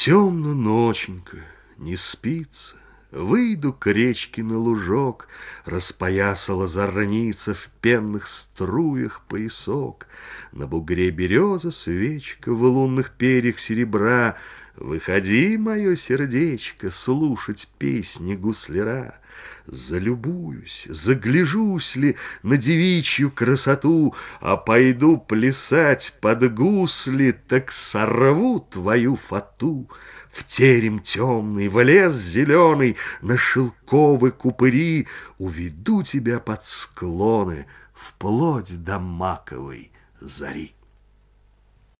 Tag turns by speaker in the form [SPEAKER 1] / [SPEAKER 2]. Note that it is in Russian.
[SPEAKER 1] Темно ноченько, не спится, Выйду к речке на лужок, Распоясала зорница В пенных струях поясок. На бугре береза свечка, В лунных перьях серебра. Выходи, мое сердечко, Слушать песни гусляра. Залюбуюсь, загляжусь ли На девичью красоту, А пойду плясать под гусли, Так сорву твою фату. В терем темный, в лес зеленый, На шелковы купыри Уведу тебя под склоны Вплоть до маковой зари.